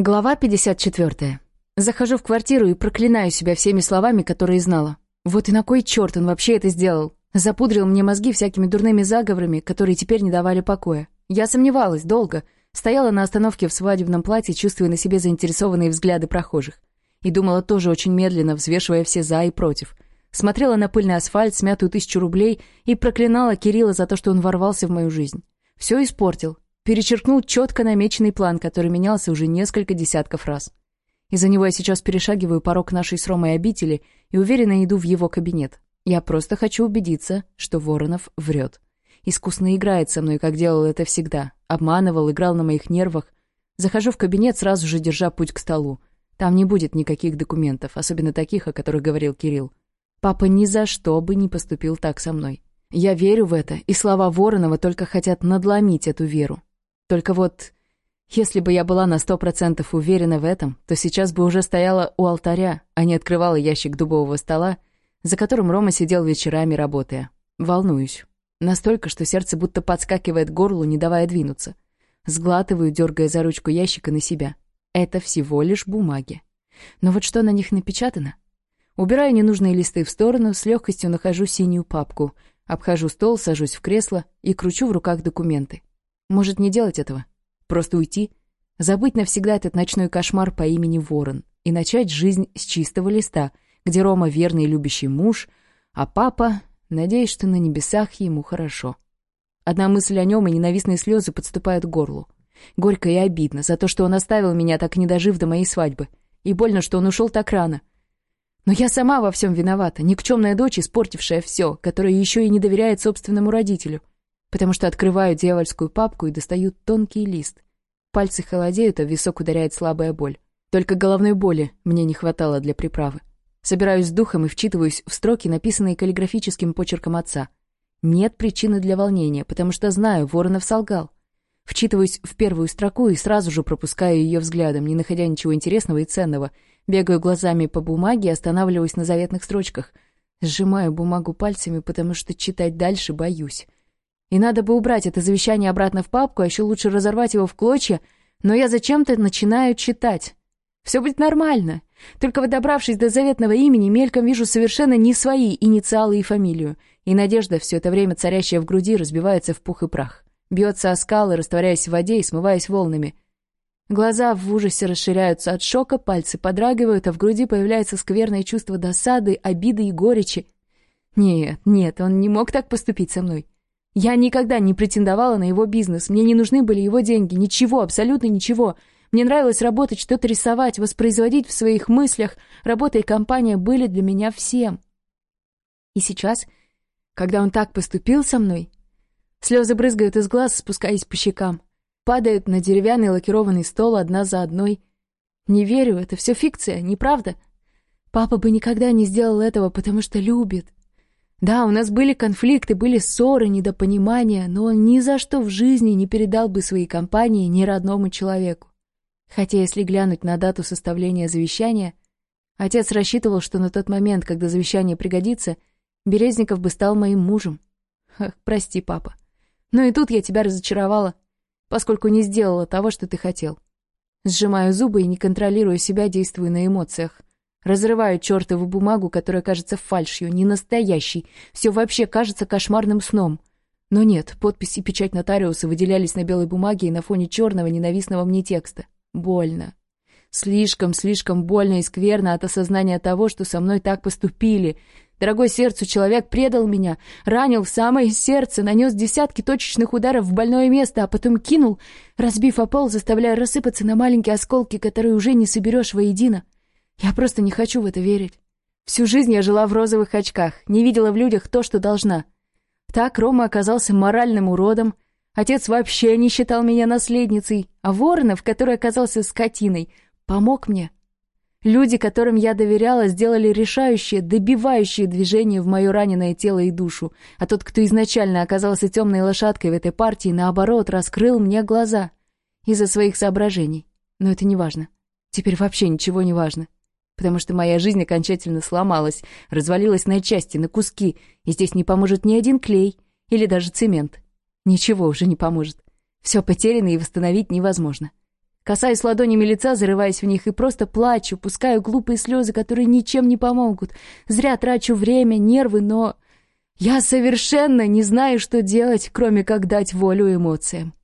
Глава 54. Захожу в квартиру и проклинаю себя всеми словами, которые знала. Вот и на кой черт он вообще это сделал? Запудрил мне мозги всякими дурными заговорами, которые теперь не давали покоя. Я сомневалась долго, стояла на остановке в свадебном платье, чувствуя на себе заинтересованные взгляды прохожих. И думала тоже очень медленно, взвешивая все «за» и «против». Смотрела на пыльный асфальт, смятую тысячу рублей и проклинала Кирилла за то, что он ворвался в мою жизнь. Все испортил, перечеркнул четко намеченный план, который менялся уже несколько десятков раз. Из-за него я сейчас перешагиваю порог нашей с Ромой обители и уверенно иду в его кабинет. Я просто хочу убедиться, что Воронов врет. Искусно играет со мной, как делал это всегда. Обманывал, играл на моих нервах. Захожу в кабинет, сразу же держа путь к столу. Там не будет никаких документов, особенно таких, о которых говорил Кирилл. Папа ни за что бы не поступил так со мной. Я верю в это, и слова Воронова только хотят надломить эту веру. Только вот, если бы я была на сто процентов уверена в этом, то сейчас бы уже стояла у алтаря, а не открывала ящик дубового стола, за которым Рома сидел вечерами, работая. Волнуюсь. Настолько, что сердце будто подскакивает к горлу, не давая двинуться. Сглатываю, дергая за ручку ящика на себя. Это всего лишь бумаги. Но вот что на них напечатано? Убираю ненужные листы в сторону, с легкостью нахожу синюю папку, обхожу стол, сажусь в кресло и кручу в руках документы. Может, не делать этого? Просто уйти? Забыть навсегда этот ночной кошмар по имени Ворон и начать жизнь с чистого листа, где Рома верный и любящий муж, а папа, надеясь, что на небесах ему хорошо. Одна мысль о нем и ненавистные слезы подступают к горлу. Горько и обидно за то, что он оставил меня, так не дожив до моей свадьбы. И больно, что он ушел так рано. Но я сама во всем виновата, никчемная дочь, испортившая все, которая еще и не доверяет собственному родителю потому что открываю дьявольскую папку и достаю тонкий лист. Пальцы холодеют, а висок ударяет слабая боль. Только головной боли мне не хватало для приправы. Собираюсь с духом и вчитываюсь в строки, написанные каллиграфическим почерком отца. Нет причины для волнения, потому что знаю, Воронов солгал. Вчитываюсь в первую строку и сразу же пропускаю ее взглядом, не находя ничего интересного и ценного. Бегаю глазами по бумаге и останавливаюсь на заветных строчках. Сжимаю бумагу пальцами, потому что читать дальше боюсь. И надо бы убрать это завещание обратно в папку, а еще лучше разорвать его в клочья, но я зачем-то начинаю читать. Все будет нормально. Только вот добравшись до заветного имени, мельком вижу совершенно не свои инициалы и фамилию. И надежда, все это время царящая в груди, разбивается в пух и прах. Бьется о скалы, растворяясь в воде и смываясь волнами. Глаза в ужасе расширяются от шока, пальцы подрагивают, а в груди появляется скверное чувство досады, обиды и горечи. Нет, нет, он не мог так поступить со мной. Я никогда не претендовала на его бизнес, мне не нужны были его деньги, ничего, абсолютно ничего. Мне нравилось работать, что-то рисовать, воспроизводить в своих мыслях. Работа и компания были для меня всем. И сейчас, когда он так поступил со мной, слезы брызгают из глаз, спускаясь по щекам, падают на деревянный лакированный стол одна за одной. Не верю, это все фикция, неправда. Папа бы никогда не сделал этого, потому что любит. Да, у нас были конфликты, были ссоры, недопонимания, но он ни за что в жизни не передал бы своей компании ни родному человеку. Хотя, если глянуть на дату составления завещания, отец рассчитывал, что на тот момент, когда завещание пригодится, Березников бы стал моим мужем. Ах, прости, папа. Но и тут я тебя разочаровала, поскольку не сделала того, что ты хотел. Сжимаю зубы и, не контролируя себя, действую на эмоциях. Разрываю чертову бумагу, которая кажется фальшью, не настоящей, все вообще кажется кошмарным сном. Но нет, подпись и печать нотариуса выделялись на белой бумаге и на фоне черного ненавистного мне текста. Больно. Слишком, слишком больно и скверно от осознания того, что со мной так поступили. Дорогой сердцу человек предал меня, ранил в самое сердце, нанес десятки точечных ударов в больное место, а потом кинул, разбив о пол, заставляя рассыпаться на маленькие осколки, которые уже не соберешь воедино. Я просто не хочу в это верить. Всю жизнь я жила в розовых очках, не видела в людях то, что должна. Так Рома оказался моральным уродом, отец вообще не считал меня наследницей, а Воронов, который оказался скотиной, помог мне. Люди, которым я доверяла, сделали решающее, добивающее движение в мое раненое тело и душу, а тот, кто изначально оказался темной лошадкой в этой партии, наоборот, раскрыл мне глаза из-за своих соображений. Но это не важно. Теперь вообще ничего не важно потому что моя жизнь окончательно сломалась, развалилась на части, на куски, и здесь не поможет ни один клей или даже цемент. Ничего уже не поможет. Все потеряно и восстановить невозможно. Касаюсь ладонями лица, зарываясь в них, и просто плачу, пускаю глупые слезы, которые ничем не помогут. Зря трачу время, нервы, но... Я совершенно не знаю, что делать, кроме как дать волю эмоциям.